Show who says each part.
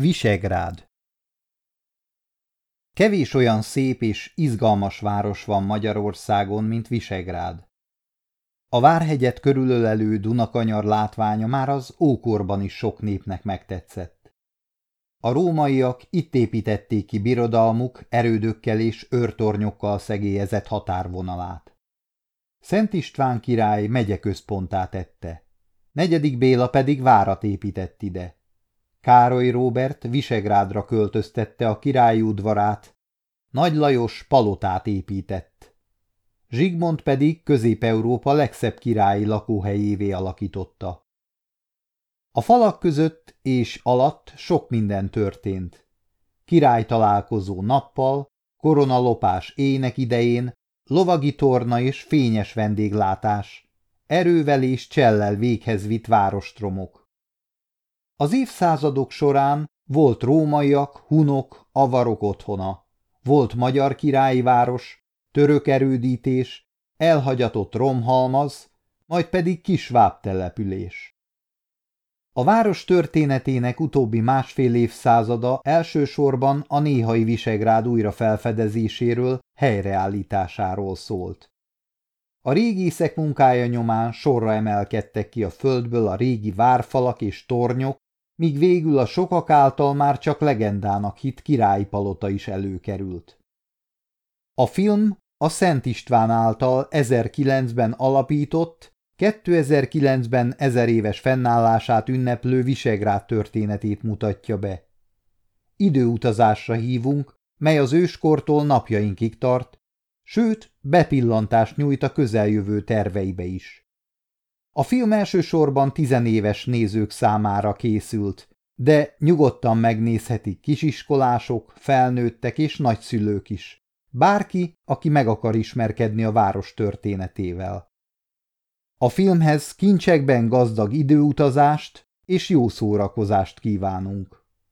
Speaker 1: Visegrád Kevés olyan szép és izgalmas város van Magyarországon, mint Visegrád. A Várhegyet körülölelő Dunakanyar látványa már az ókorban is sok népnek megtetszett. A rómaiak itt építették ki birodalmuk erődökkel és őrtornyokkal szegélyezett határvonalát. Szent István király megye központá tette. Negyedik Béla pedig várat épített ide. Károly Róbert Visegrádra költöztette a királyi udvarát, Nagy Lajos palotát épített. Zsigmond pedig Közép-Európa legszebb királyi lakóhelyévé alakította. A falak között és alatt sok minden történt. Király találkozó nappal, koronalopás ének idején, lovagi torna és fényes vendéglátás, erővel és csellel véghez vitt várostromok. Az évszázadok során volt rómaiak, hunok, avarok otthona, volt magyar királyi város, török erődítés, elhagyatott romhalmaz, majd pedig kis település. A város történetének utóbbi másfél évszázada elsősorban a néhai Visegrád újra felfedezéséről, helyreállításáról szólt. A régészek munkája nyomán sorra emelkedtek ki a földből a régi várfalak és tornyok, míg végül a sokak által már csak legendának hit királyi palota is előkerült. A film a Szent István által 1009-ben alapított, 2009-ben ezer éves fennállását ünneplő Visegrád történetét mutatja be. Időutazásra hívunk, mely az őskortól napjainkig tart, sőt, bepillantást nyújt a közeljövő terveibe is. A film elsősorban tizenéves nézők számára készült, de nyugodtan megnézhetik kisiskolások, felnőttek és nagyszülők is. Bárki, aki meg akar ismerkedni a város történetével. A filmhez kincsekben gazdag időutazást és jó szórakozást kívánunk.